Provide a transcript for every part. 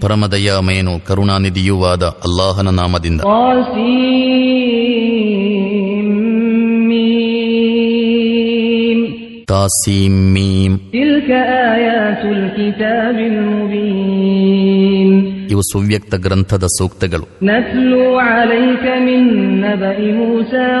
ಪರಮದಯಾಮಯನು ಕರುಣಾನಿಧಿಯೂ ಆದ ಅಲ್ಲಾಹನ ನಾಮದಿಂದ. ಇವು ಸುವ್ಯಕ್ತ ಗ್ರಂಥದ ಸೂಕ್ತಗಳು. ಮೂಸಾ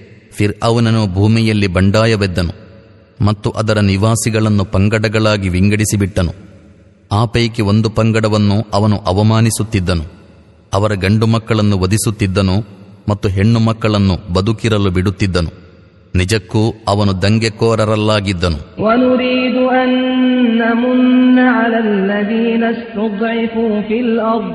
ಫಿರ್ ಅವನನು ಭೂಮಿಯಲ್ಲಿ ಬಂಡಾಯವೆದ್ದನು ಮತ್ತು ಅದರ ನಿವಾಸಿಗಳನ್ನು ಪಂಗಡಗಳಾಗಿ ವಿಂಗಡಿಸಿಬಿಟ್ಟನು ಆ ಪೈಕಿ ಒಂದು ಪಂಗಡವನ್ನು ಅವನು ಅವಮಾನಿಸುತ್ತಿದ್ದನು ಅವರ ಗಂಡು ಮಕ್ಕಳನ್ನು ವಧಿಸುತ್ತಿದ್ದನು ಮತ್ತು ಹೆಣ್ಣು ಮಕ್ಕಳನ್ನು ಬದುಕಿರಲು ಬಿಡುತ್ತಿದ್ದನು ನಿಜಕ್ಕೂ ಅವನು ದಂಗೆಕೋರರಲ್ಲಾಗಿದ್ದನು ونريد أن نمن على الذين استضعفوا في الأرض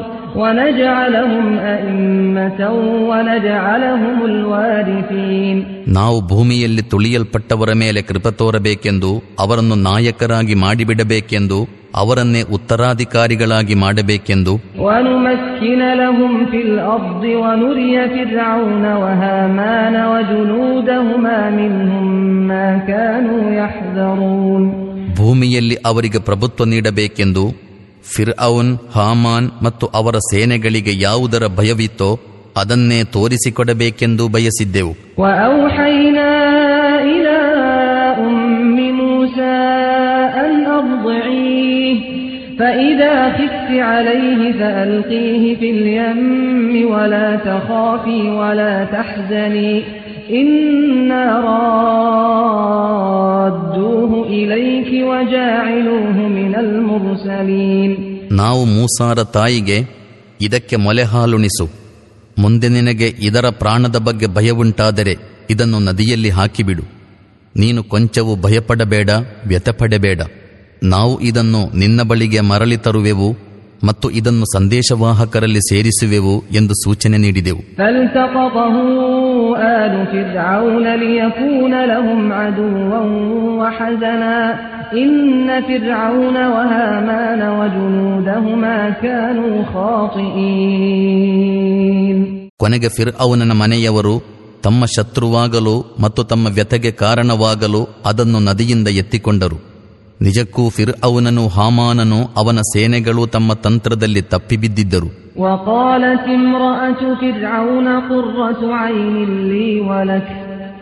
ನಾವು ಭೂಮಿಯಲ್ಲಿ ತುಳಿಯಲ್ಪಟ್ಟವರ ಮೇಲೆ ಕೃಪ ತೋರಬೇಕೆಂದು ಅವರನ್ನು ನಾಯಕರಾಗಿ ಮಾಡಿಬಿಡಬೇಕೆಂದು ಅವರನ್ನೇ ಉತ್ತರಾಧಿಕಾರಿಗಳಾಗಿ ಮಾಡಬೇಕೆಂದು. ಭೂಮಿಯಲ್ಲಿ ಅವರಿಗೆ ಪ್ರಭುತ್ವ ನೀಡಬೇಕೆಂದು ಫಿರ್ ಔನ್ ಹಾಮಾನ್ ಮತ್ತು ಅವರ ಸೇನೆಗಳಿಗೆ ಯಾವುದರ ಭಯವಿತ್ತೋ ಅದನ್ನೇ ತೋರಿಸಿಕೊಡಬೇಕೆಂದು ಬಯಸಿದ್ದೆವು وأوحينا إلى أم موسى أن أرضعيه فإذا خفت عليه فألقيه في اليم ولا تخافي ولا تحزني إنا رادوه إليك وجاعلوه من المرسلين ನಾವು ಮೂಸಾರ ತಾಯಿಗೆ ಇದಕ್ಕೆ ಮೊಲೆ ಹಾಲುಣಿಸು ಮುಂದೆ ನಿನಗೆ ಇದರ ಪ್ರಾಣದ ಬಗ್ಗೆ ಭಯವುಂಟಾದರೆ ಇದನ್ನು ನದಿಯಲ್ಲಿ ಹಾಕಿಬಿಡು ನೀನು ಕೊಂಚವೂ ಭಯಪಡಬೇಡ ವ್ಯಥಪಡಬೇಡ ನಾವು ಇದನ್ನು ನಿನ್ನ ಬಳಿಗೆ ಮರಳಿ ತರುವೆವು ಮತ್ತು ಇದನ್ನು ಸಂದೇಶವಾಹಕರಲ್ಲಿ ಸೇರಿಸುವೆವು ಎಂದು ಸೂಚನೆ ನೀಡಿದೆವು. ಕೊನೆಗೆ ಫಿರ್ ಅವನ ಮನೆಯವರು ತಮ್ಮ ಶತ್ರುವಾಗಲು ಮತ್ತು ತಮ್ಮ ವ್ಯಥೆಗೆ ಕಾರಣವಾಗಲು ಅದನ್ನು ನದಿಯಿಂದ ಎತ್ತಿಕೊಂಡರು. ನಿಜಕ್ಕೂ ಫಿರ್ ಅವನನು ಹಾಮಾನನು ಅವನ ಸೇನೆಗಳು ತಮ್ಮ ತಂತ್ರದಲ್ಲಿ ತಪ್ಪಿಬಿದ್ದಿದ್ದರು وقالت امرأة فرعون قرة عين لي ولك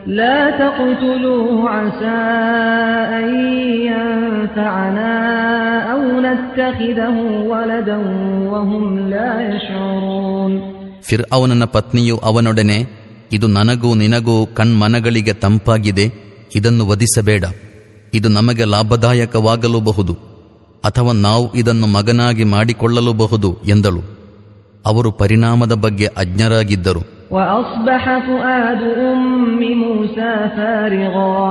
لا تقتلوه عسى أن ينفعنا أو نتخذه ولدا وهم لا يشعرون ಫಿರ್ ಅವನನ ಪತ್ನಿಯು ಅವನೊಡನೆ ಇದು ನನಗೂ ನಿನಗೂ ಕಣ್ಮನಗಳಿಗೆ ತಂಪಾಗಿದೆ ಇದನ್ನು ವಧಿಸಬೇಡ ಇದು ನಮಗೆ ಲಾಭದಾಯಕವಾಗಲೂಬಹುದು ಅಥವಾ ನಾವು ಇದನ್ನು ಮಗನಾಗಿ ಮಾಡಿಕೊಳ್ಳಲೂಬಹುದು ಎಂದಳು ಅವರು ಪರಿಣಾಮದ ಬಗ್ಗೆ ಅಜ್ಞರಾಗಿದ್ದರು وأصبح فؤاد أم موسى فارغا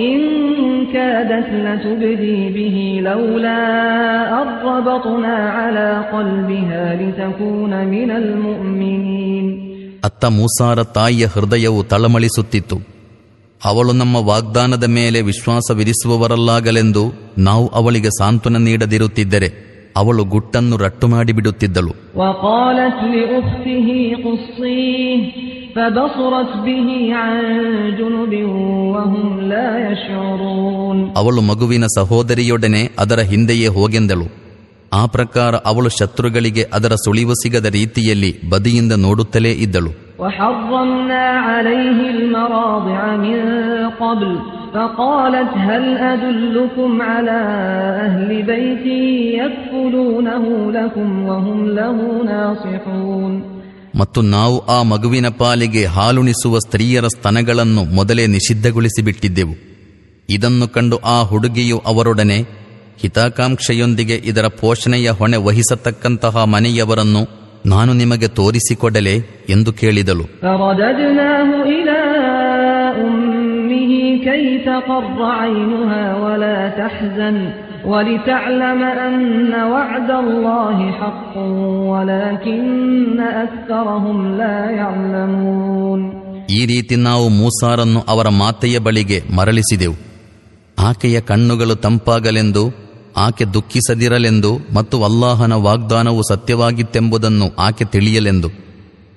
إن كادت لتبدي به لولا أن ربطنا على قلبها لتكون من المؤمنين ಅತ್ತ ಮೂಸಾರ ತಾಯಿಯ ಹೃದಯವು ತಳಮಳಿಸುತ್ತಿತ್ತು ಅವಳು ನಮ್ಮ ವಾಗ್ದಾನದ ಮೇಲೆ ವಿಶ್ವಾಸವಿರಿಸುವವರಲ್ಲಾಗಲೆಂದು ನಾವು ಅವಳಿಗೆ ಸಾಂತ್ವನ ನೀಡದಿರುತ್ತಿದ್ದರೆ ಅವಳು ಗುಟ್ಟನ್ನು ರಟ್ಟು ಮಾಡಿಬಿಡುತ್ತಿದ್ದಳು. ಅವಳು ಮಗುವಿನ ಸಹೋದರಿಯೊಡನೆ ಅದರ ಹಿಂದೆಯೇ ಹೋಗೆಂದಳು. ಆ ಪ್ರಕಾರ ಅವಳು ಶತ್ರುಗಳಿಗೆ ಅದರ ಸುಳಿವು ಸಿಗದ ರೀತಿಯಲ್ಲಿ ಬದಿಯಿಂದ ನೋಡುತ್ತಲೇ ಇದ್ದಳು وحرمنا عليه المراضع من قبل فقالت هل أدلكم على أهل بيت يكفلونه لكم وهم له ناصحون ಮತ್ತು ನಾವು ಆ ಮಗುವಿನ ಪಾಲಿಗೆ ಹಾಲುಣಿಸುವ ಸ್ತ್ರೀಯರ ಸ್ತನಗಳನ್ನು ಮೊದಲೇ ನಿಷಿದ್ಧಗೊಳಿಸಿಬಿಟ್ಟಿದ್ದೆವು ಇದನ್ನು ಕಂಡು ಆ ಹುಡುಗಿಯು ಅವರೊಡನೆ ಹಿತಾಕಾಂಕ್ಷೆಯೊಂದಿಗೆ ಇದರ ಪೋಷಣೆಯ ಹೊಣೆ ವಹಿಸತಕ್ಕಂತಹ ಮನೆಯವರನ್ನು ನಾನು ನಿಮಗೆ ತೋರಿಸಿಕೊಡಲೆ ಎಂದು ಕೇಳಿದಳು فرددناه إلى أمه كي تقر عينها ولا تحزن ولتعلم أن وعد الله حق ولكن أكثرهم لا يعلمون ಈ ರೀತಿ ನಾವು ಮೂಸಾರನ್ನು ಅವರ ಮಾತೆಯ ಬಳಿಗೆ ಮರಳಿಸಿದೆವು ಆಕೆಯ ಕಣ್ಣುಗಳು ತಂಪಾಗಲೆಂದು ಆಕೆ ದುಃಖಿಸದಿರಲೆಂದು ಮತ್ತು ಅಲ್ಲಾಹನ ವಾಗ್ದಾನವು ಸತ್ಯವಾಗಿತ್ತೆಂಬುದನ್ನು ಆಕೆ ತಿಳಿಯಲೆಂದು.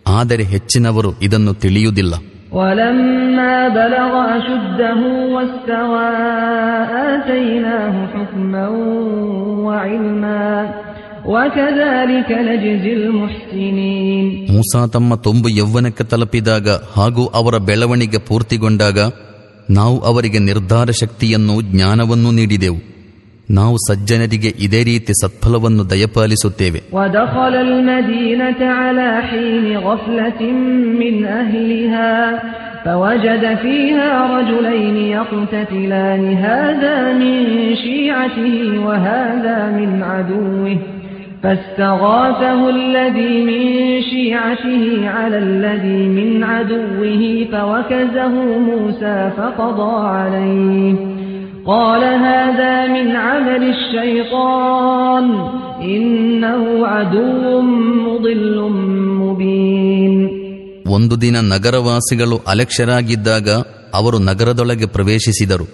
ಆದರೆ ಹೆಚ್ಚಿನವರು ಇದನ್ನು ತಿಳಿಯುವುದಿಲ್ಲ. ಮೂಸಾ ತಮ್ಮ ತುಂಬು ಯೌವನಕ್ಕೆ ತಲುಪಿದಾಗ ಹಾಗೂ ಅವರ ಬೆಳವಣಿಗೆ ಪೂರ್ತಿಗೊಂಡಾಗ ನಾವು ಅವರಿಗೆ ನಿರ್ಧಾರ ಶಕ್ತಿಯನ್ನು ಜ್ಞಾನವನ್ನು ನೀಡಿದೆವು. ನಾವು ಸಜ್ಜನರಿಗೆ ಇದೇ ರೀತಿ ಸತ್ಫಲವನ್ನು ದಯಪಾಲಿಸುತ್ತೇವೆ ودخل المدينة على حين غفلة من أهلها فوجد فيها رجلين يقتتلان هذا من شيعته وهذا من عدوه فاستغاثه الذي من شيعته على الذي من عدوه فوكزه موسى فقضى عليه قال هذا من عمل الشيطان إنه عدو مضل مبين ಒಂದು ದಿನ ನಗರವಾಸಿಗಳು ಅಲಕ್ಷ್ಯರಾಗಿದ್ದಾಗ ಅವರು ನಗರದೊಳಗೆ ಪ್ರವೇಶಿಸಿದರು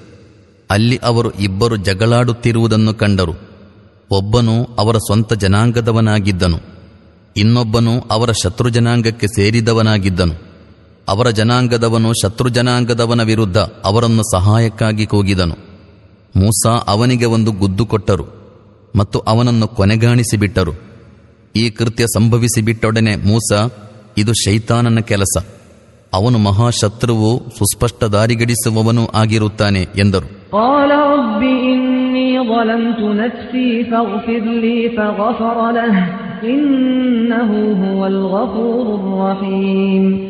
ಅಲ್ಲಿ ಅವರು ಇಬ್ಬರು ಜಗಳಾಡುತ್ತಿರುವುದನ್ನು ಕಂಡರು ಒಬ್ಬನು ಅವರ ಸ್ವಂತ ಜನಾಂಗದವನಾಗಿದ್ದನು ಇನ್ನೊಬ್ಬನು ಅವರ ಶತ್ರು ಜನಾಂಗಕ್ಕೆ ಸೇರಿದವನಾಗಿದ್ದನು ಅವರ ಜನಾಂಗದವನು ಶತ್ರು ಜನಾಂಗದವನ ವಿರುದ್ಧ ಅವರನ್ನು ಸಹಾಯಕ್ಕಾಗಿ ಕೂಗಿದನು ಮೂಸಾ ಅವನಿಗೆ ಒಂದು ಗುದ್ದು ಕೊಟ್ಟರು ಮತ್ತು ಅವನನ್ನು ಕೊನೆಗಾಣಿಸಿಬಿಟ್ಟರು. ಈ ಕೃತ್ಯ ಸಂಭವಿಸಿಬಿಟ್ಟೊಡನೆ ಮೂಸ ಇದು ಶೈತಾನನ ಕೆಲಸ. ಅವನು ಮಹಾಶತ್ರುವು ಸುಸ್ಪಷ್ಟ ದಾರಿಗಡಿಸುವವನೂ ಆಗಿರುತ್ತಾನೆ ಎಂದರು.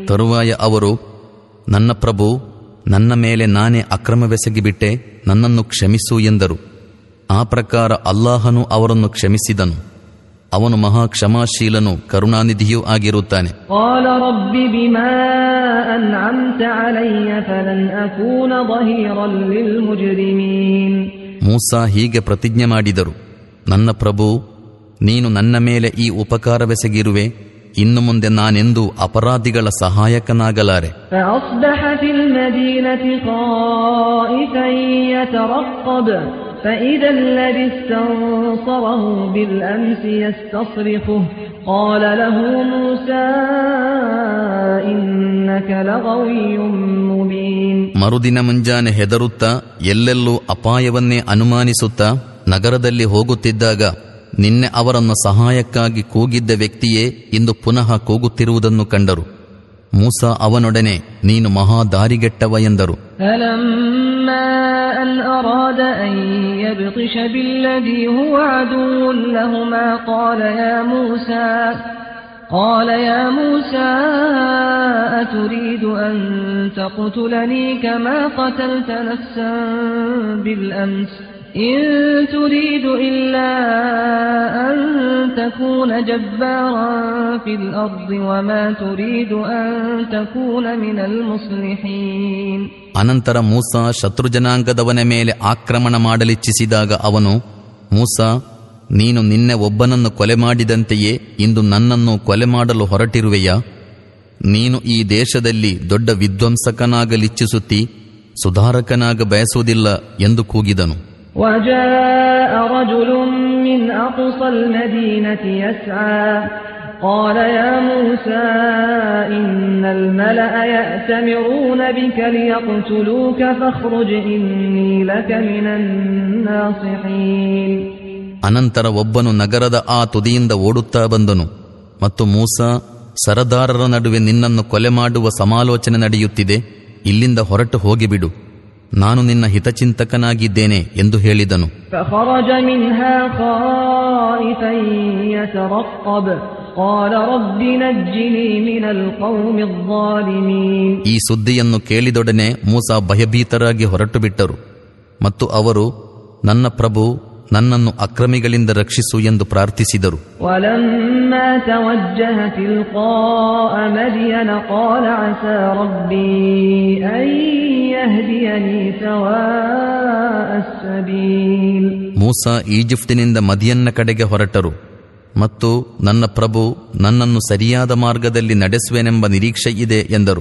ತರುವಾಯ ಅವರು ನನ್ನ ಪ್ರಭು ನನ್ನ ಮೇಲೆ ನಾನೇ ಅಕ್ರಮವೆಸಗಿಬಿಟ್ಟೆ. ನನ್ನನ್ನು ಕ್ಷಮಿಸು ಎಂದರು. ಆ ಪ್ರಕಾರ ಅಲ್ಲಾಹನು ಅವರನ್ನು ಕ್ಷಮಿಸಿದನು. ಅವನು ಮಹಾ ಕ್ಷಮಾಶೀಲನು ಕರುಣಾನಿಧಿಯೂ ಆಗಿರುತ್ತಾನೆ. ಮೂಸಾ ಹೀಗೆ ಪ್ರತಿಜ್ಞೆ ಮಾಡಿದರು. ನನ್ನ ಪ್ರಭು ನೀನು ನನ್ನ ಮೇಲೆ ಈ ಉಪಕಾರವೆಸಗಿರುವೆ. ಇನ್ನು ಮುಂದೆ ನಾನೆಂದೂ ಅಪರಾಧಿಗಳ ಸಹಾಯಕನಾಗಲಾರೆ فأصبح في المدينة خائفا يترقب فإذا الذي استنصره بالأمس يستصرخه قال له موسى إنك لغوي مبين ಮರುದಿನ ಮುಂಜಾನೆ ಹೆದರುತ್ತಾ ಎಲ್ಲೆಲ್ಲೂ ಅಪಾಯವನ್ನೇ ಅನುಮಾನಿಸುತ್ತಾ ನಗರದಲ್ಲಿ ಹೋಗುತ್ತಿದ್ದಾಗ ನಿನ್ನೆ ಅವರನ್ನು ಸಹಾಯಕ್ಕಾಗಿ ಕೂಗಿದ್ದ ವ್ಯಕ್ತಿಯೇ ಇಂದು ಪುನಃ ಕೂಗುತ್ತಿರುವುದನ್ನು ಕಂಡರು ಮೂಸ ಅವನೊಡನೆ ನೀನು ಮಹಾ ದಾರಿಗೆಟ್ಟವ ಎಂದರು فلما أن أراد أن يبطش بالذي هو عدو لهما قال يا موسى قال يا موسى أتريد أن تقتلني كما قتلت نفسا بالأمس إن تريد إلا أن تكون جبارا في الأرض وما تريد أن تكون من المصلحين ಅನಂತರ ಮೂಸ ಶತ್ರುಜನಾಂಗದವನ ಮೇಲೆ ಆಕ್ರಮಣ ಮಾಡಲಿಚ್ಛಿಸಿದಾಗ ಅವನು ಮೂಸ ನೀನು ನಿನ್ನೆ ಒಬ್ಬನನ್ನು ಕೊಲೆ ಮಾಡಿದಂತೆಯೇ ಇಂದು ನನ್ನನ್ನು ಕೊಲೆ ಮಾಡಲು ಹೊರಟಿರುವೆಯಾ ನೀನು ಈ ದೇಶದಲ್ಲಿ ದೊಡ್ಡ ವಿಧ್ವಂಸಕನಾಗಲಿಚ್ಛಿಸುತ್ತಿ ಸುಧಾರಕನಾಗ ಬಯಸುವುದಿಲ್ಲ ಎಂದು ಕೂಗಿದನು وجاء رجل من أقصى المدينة يسعى قال يا موسى إن الملأ يأتمرون بك ليقتلوك فاخرج إني لك من الناصحين ಅನಂತರ ಒಬ್ಬನು ನಗರದ ಆ ತುದಿಯಿಂದ ಓಡುತ್ತಾ ಬಂದನು ಮತ್ತು ಮೂಸ ಸರದಾರರ ನಡುವೆ ನಿನ್ನನ್ನು ಕೊಲೆ ಮಾಡುವ ಸಮಾಲೋಚನೆ ನಡೆಯುತ್ತಿದೆ ಇಲ್ಲಿಂದ ಹೊರಟು ಹೋಗಿಬಿಡು ನಾನು ನಿನ್ನ ಹಿತಚಿಂತಕನಾಗಿದ್ದೇನೆ ಎಂದು ಹೇಳಿದನು. ಈ ಸುದ್ದಿಯನ್ನು ಕೇಳಿದೊಡನೆ ಮೂಸ ಭಯಭೀತರಾಗಿ ಹೊರಟು ಬಿಟ್ಟರು ಮತ್ತು ಅವರು ನನ್ನ ಪ್ರಭು ನನ್ನನ್ನು ಅಕ್ರಮಿಗಳಿಂದ ರಕ್ಷಿಸು ಎಂದು ಪ್ರಾರ್ಥಿಸಿದರು. ಮೂಸ ಈಜಿಪ್ಟಿನಿಂದ ಮದಿಯನ್ನ ಕಡೆಗೆ ಹೊರಟರು. ಮತ್ತು ನನ್ನ ಪ್ರಭು ನನ್ನನ್ನು ಸರಿಯಾದ ಮಾರ್ಗದಲ್ಲಿ ನಡೆಸುವೆನೆಂಬ ನಿರೀಕ್ಷೆ ಇದೆ ಎಂದರು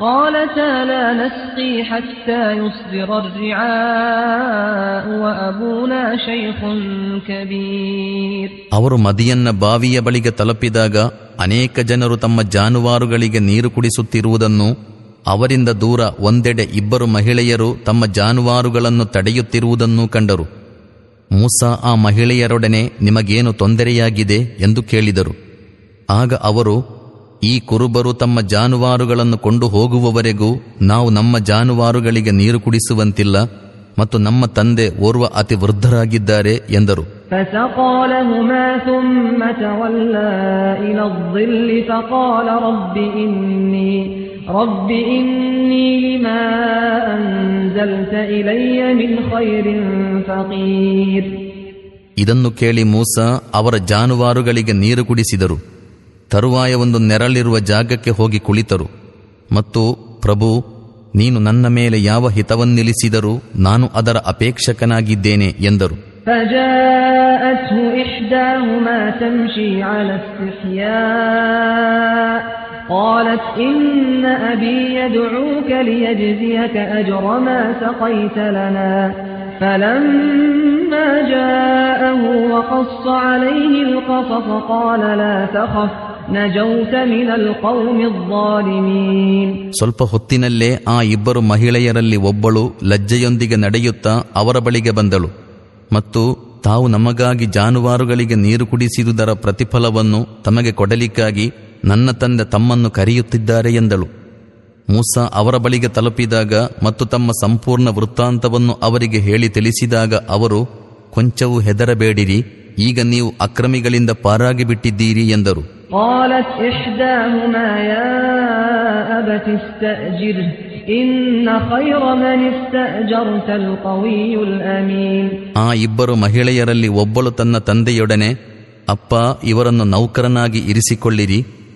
قالتا لا نسقي حتى يصدر الرعاء وأبونا شيخ كبير ಅವರು ಮದಿಯನ್ನ ಬಾವಿಯ ಬಳಿಗೆ ತಲುಪಿದಾಗ ಅನೇಕ ಜನರು ತಮ್ಮ ಜಾನುವಾರುಗಳಿಗೆ ನೀರು ಕುಡಿಸುತ್ತಿರುವುದನ್ನು ಅವರಿಂದ ದೂರ ಒಂದೆಡೆ ಇಬ್ಬರು ಮಹಿಳೆಯರು ತಮ್ಮ ಜಾನುವಾರುಗಳನ್ನು ತಡೆಯುತ್ತಿರುವುದನ್ನೂ ಕಂಡರು ಮೂಸ ಆ ಮಹಿಳೆಯರೊಡನೆ ನಿಮಗೇನು ತೊಂದರೆಯಾಗಿದೆ ಎಂದು ಕೇಳಿದರು ಆಗ ಅವರು ಈ ಕುರುಬರು ತಮ್ಮ ಜಾನುವಾರುಗಳನ್ನು ಕೊಂಡು ಹೋಗುವವರೆಗೂ ನಾವು ನಮ್ಮ ಜಾನುವಾರುಗಳಿಗೆ ನೀರು ಕುಡಿಸುವಂತಿಲ್ಲ ಮತ್ತು ನಮ್ಮ ತಂದೆ ಓರ್ವ ಅತಿ ವೃದ್ಧರಾಗಿದ್ದಾರೆ ಎಂದರು. ಇದನ್ನು ಕೇಳಿ ಮೂಸ ಅವರ ಜಾನುವಾರುಗಳಿಗೆ ನೀರು ಕುಡಿಸಿದರು. ತರುವಾಯ ಒಂದು ನೆರಳಿರುವ ಜಾಗಕ್ಕೆ ಹೋಗಿ ಕುಳಿತರು ಮತ್ತು ಪ್ರಭು ನೀನು ನನ್ನ ಮೇಲೆ ಯಾವ ಹಿತವನ್ನಿಲಿಸಿದರೂ ನಾನು ಅದರ ಅಪೇಕ್ಷಕನಾಗಿದ್ದೇನೆ ಎಂದರು فجاءته إحداهما تمشي على استحياء قالت إن أبي يدعوك ليجزيك أجر ما سقيت لنا فلما جاءه وقص عليه القصص قال لا تخف ಸ್ವಲ್ಪ ಹೊತ್ತಿನಲ್ಲೇ ಆ ಇಬ್ಬರು ಮಹಿಳೆಯರಲ್ಲಿ ಒಬ್ಬಳು ಲಜ್ಜೆಯೊಂದಿಗೆ ನಡೆಯುತ್ತಾ ಅವರ ಬಳಿಗೆ ಬಂದಳು. ಮತ್ತು ತಾವು ನಮಗಾಗಿ ಜಾನುವಾರುಗಳಿಗೆ ನೀರು ಕುಡಿಸಿದುದರ ಪ್ರತಿಫಲವನ್ನು ತಮಗೆ ಕೊಡಲಿಕ್ಕಾಗಿ ನನ್ನ ತಂದೆ ತಮ್ಮನ್ನು ಕರೆಯುತ್ತಿದ್ದಾರೆ ಎಂದಳು. ಮೂಸ ಅವರ ಬಳಿಗೆ ತಲುಪಿದಾಗ ಮತ್ತು ತಮ್ಮ ಸಂಪೂರ್ಣ ವೃತ್ತಾಂತವನ್ನು ಅವರಿಗೆ ಹೇಳಿ ತಿಳಿಸಿದಾಗ ಅವರು, ಕೊಂಚವೂ ಹೆದರಬೇಡಿರಿ ಈಗ ನೀವು ಅಕ್ರಮಿಗಳಿಂದ ಪಾರಾಗಿ ಬಿಟ್ಟಿದ್ದೀರಿ ಎಂದರು. ಆ ಇಬ್ಬರು ಮಹಿಳೆಯರಲ್ಲಿ ಒಬ್ಬಳು ತನ್ನ ತಂದೆಯೊಡನೆ ಅಪ್ಪ ಇವರನ್ನು ನೌಕರನಾಗಿ ಇರಿಸಿಕೊಳ್ಳಿರಿ.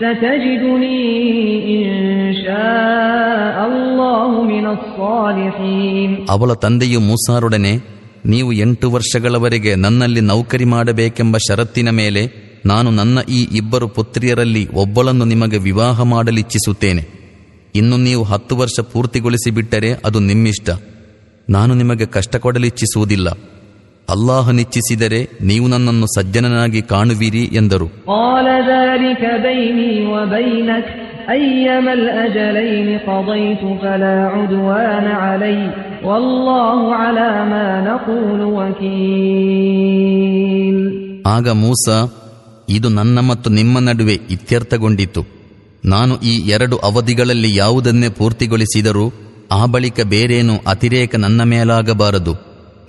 ستجدني إن شاء الله من الصالحين ಅವಳ ತಂದೆಯು ಮೂಸಾರೊಡನೆ ನೀವು ಎಂಟು ವರ್ಷಗಳವರೆಗೆ ನನ್ನಲ್ಲಿ ನೌಕರಿ ಮಾಡಬೇಕೆಂಬ ಷರತ್ತಿನ ಮೇಲೆ ನಾನು ನನ್ನ ಈ ಇಬ್ಬರು ಪುತ್ರಿಯರಲ್ಲಿ ಒಬ್ಬಳನ್ನು ನಿಮಗೆ ವಿವಾಹ ಮಾಡಲಿಚ್ಛಿಸುತ್ತೇನೆ ಇನ್ನು ನೀವು ಹತ್ತು ವರ್ಷ ಪೂರ್ತಿಗೊಳಿಸಿಬಿಟ್ಟರೆ ಅದು ನಿಮ್ಮಿಷ್ಟ ನಾನು ನಿಮಗೆ ಕಷ್ಟ ಕೊಡಲಿಚ್ಛಿಸುವುದಿಲ್ಲ ಅಲ್ಲಾಹನಿಚ್ಛಿಸಿದರೆ ನೀವು ನನ್ನನ್ನು ಸಜ್ಜನನಾಗಿ ಕಾಣುವಿರಿ ಎಂದರು. ಆಗ ಮೂಸ ಇದು ನನ್ನ ಮತ್ತು ನಿಮ್ಮ ನಡುವೆ ಇತ್ಯರ್ಥಗೊಂಡಿತು. ನಾನು ಈ ಎರಡು ಅವಧಿಗಳಲ್ಲಿ ಯಾವುದನ್ನೇ ಪೂರ್ತಿಗೊಳಿಸಿದರೂ ಆ ಬಳಿಕ ಬೇರೇನು ಅತಿರೇಕ ನನ್ನ ಮೇಲಾಗಬಾರದು.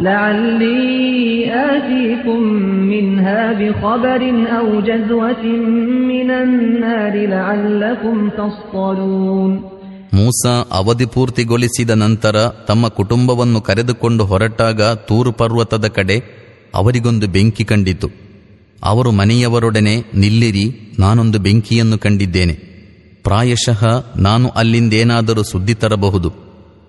لعلي آتيكم منها بخبر أو جذوة من النار لعلكم تصطلون ಮೂಸ ಅವಧಿ ಪೂರ್ತಿಗೊಳಿಸಿದ ನಂತರ ತಮ್ಮ ಕುಟುಂಬವನ್ನು ಕರೆದುಕೊಂಡು ಹೊರಟಾಗ ತೂರು ಪರ್ವತದ ಕಡೆ ಅವರಿಗೊಂದು ಬೆಂಕಿ ಕಂಡಿತು ಅವರು ಮನೆಯವರೊಡನೆ ನಿಲ್ಲಿರಿ ನಾನೊಂದು ಬೆಂಕಿಯನ್ನು ಕಂಡಿದ್ದೇನೆ ಪ್ರಾಯಶಃ ನಾನು ಅಲ್ಲಿಂದೇನಾದರೂ ಸುದ್ದಿ ತರಬಹುದು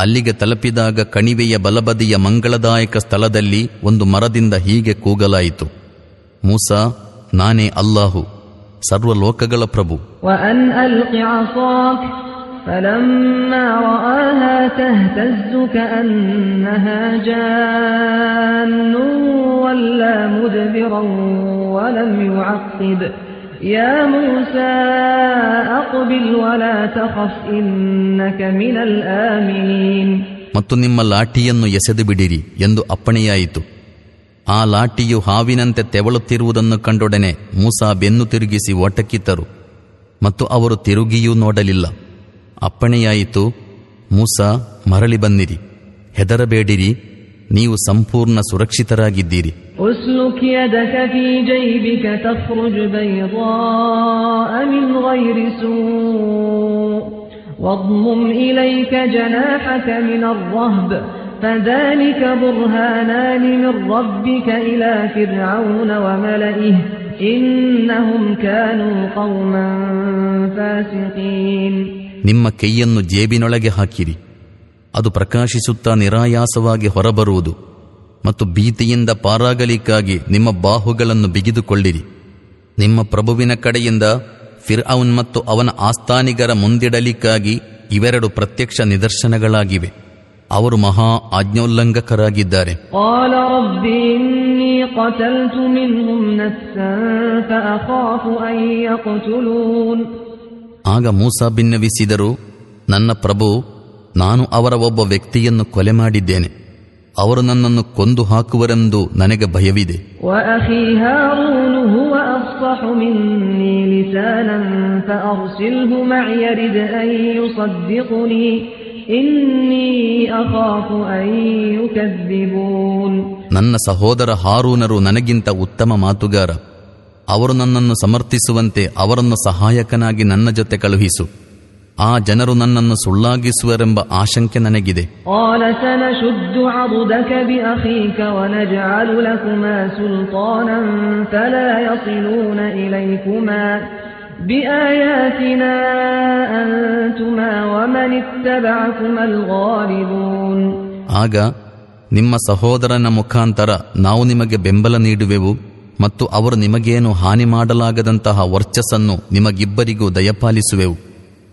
ಅಲ್ಲಿಗೆ ತಲುಪಿದಾಗ ಕಣಿವೆಯ ಬಲಬದಿಯ ಮಂಗಳದಾಯಕ ಸ್ಥಳದಲ್ಲಿ ಒಂದು ಮರದಿಂದ ಹೀಗೆ ಕೂಗಲಾಯಿತು ಮೂಸ ನಾನೇ ಅಲ್ಲಾಹು ಸರ್ವಲೋಕಗಳ ಪ್ರಭು وأن ألق عصاك فلما رآها تهتز كأنها جان ولا مدبرا ولم يعقب يا موسى أقبل ولا تخف إنك من الآمنين ಮತ್ತು ನಿಮ್ಮ ಲಾಠಿಯನ್ನು ಎಸೆದು ಬಿಡಿರಿ ಎಂದು ಅಪ್ಪಣೆಯಾಯಿತು ಆ ಲಾಠಿಯು ಹಾವಿನಂತೆ ತೆವಳುತ್ತಿರುವುದನ್ನು ಕಂಡೊಡನೆ ಮೂಸಾ ಬೆನ್ನು ತಿರುಗಿಸಿ ಓಟಕ್ಕಿತ್ತರು ಮತ್ತು ಅವರು ತಿರುಗಿಯೂ ನೋಡಲಿಲ್ಲ ಅಪ್ಪಣೆಯಾಯಿತು ಮೂಸಾ ಮರಳಿ ಬನ್ನಿರಿ ಹೆದರಬೇಡಿರಿ ನೀವು ಸಂಪೂರ್ಣ ಸುರಕ್ಷಿತರಾಗಿದ್ದೀರಿ اسلك يدك في جيبك تخرج بيضاء من غير سوء واضمم إليك جناحك من الرهب فذلك برهانان من ربك إلى فرعون وملئه إنهم كانوا قوما فاسقين ನಿಮ್ಮ ಕೈಯನ್ನು ಜೇಬಿನೊಳಗೆ ಹಾಕಿರಿ ಅದು ಪ್ರಕಾಶಿಸುತ್ತಾ ನಿರಾಯಾಸವಾಗಿ ಹೊರಬರುವುದು ಮತ್ತು ಭೀತಿಯಿಂದ ಪಾರಾಗಲಿಕ್ಕಾಗಿ ನಿಮ್ಮ ಬಾಹುಗಳನ್ನು ಬಿಗಿದುಕೊಳ್ಳಿರಿ. ನಿಮ್ಮ ಪ್ರಭುವಿನ ಕಡೆಯಿಂದ ಫಿರ್ ಅವನ್ ಮತ್ತು ಅವನ ಆಸ್ಥಾನಿಗರ ಮುಂದಿಡಲಿಕ್ಕಾಗಿ ಇವೆರಡು ಪ್ರತ್ಯಕ್ಷ ನಿದರ್ಶನಗಳಾಗಿವೆ. ಅವರು ಮಹಾ ಆಜ್ಞೋಲ್ಲಂಘಕರಾಗಿದ್ದಾರೆ. ಆಗ ಮೂಸಾ ಭಿನ್ನವಿಸಿದರು ನನ್ನ ಪ್ರಭು ನಾನು ಅವರ ಒಬ್ಬ ವ್ಯಕ್ತಿಯನ್ನು ಕೊಲೆ ಮಾಡಿದ್ದೇನೆ ಅವರು ನನ್ನನ್ನು ಕೊಂದು ಹಾಕುವರೆಂದು ನನಗೆ ಭಯವಿದೆ. ನನ್ನ ಸಹೋದರ ಹಾರೂನರು ನನಗಿಂತ ಉತ್ತಮ ಮಾತುಗಾರ. ಅವರು ನನ್ನನ್ನು ಸಮರ್ಥಿಸುವಂತೆ ಅವರನ್ನು ಸಹಾಯಕನಾಗಿ ನನ್ನ ಜೊತೆ ಕಳುಹಿಸು. ಆ ಜನರು ನನ್ನನ್ನು ಸುಳ್ಳಾಗಿಸುವರೆಂಬ ಆಶಂಕೆ ನನಗಿದೆ. ಆಗ ನಿಮ್ಮ ಸಹೋದರನ ಮುಖಾಂತರ ನಾವು ನಿಮಗೆ ಬೆಂಬಲ ನೀಡುವೆವು ಮತ್ತು ಅವರು ನಿಮಗೇನು ಹಾನಿ ಮಾಡಲಾಗದಂತಹ ವರ್ಚಸ್ಸನ್ನು ನಿಮಗಿಬ್ಬರಿಗೂ ದಯಪಾಲಿಸುವೆವು.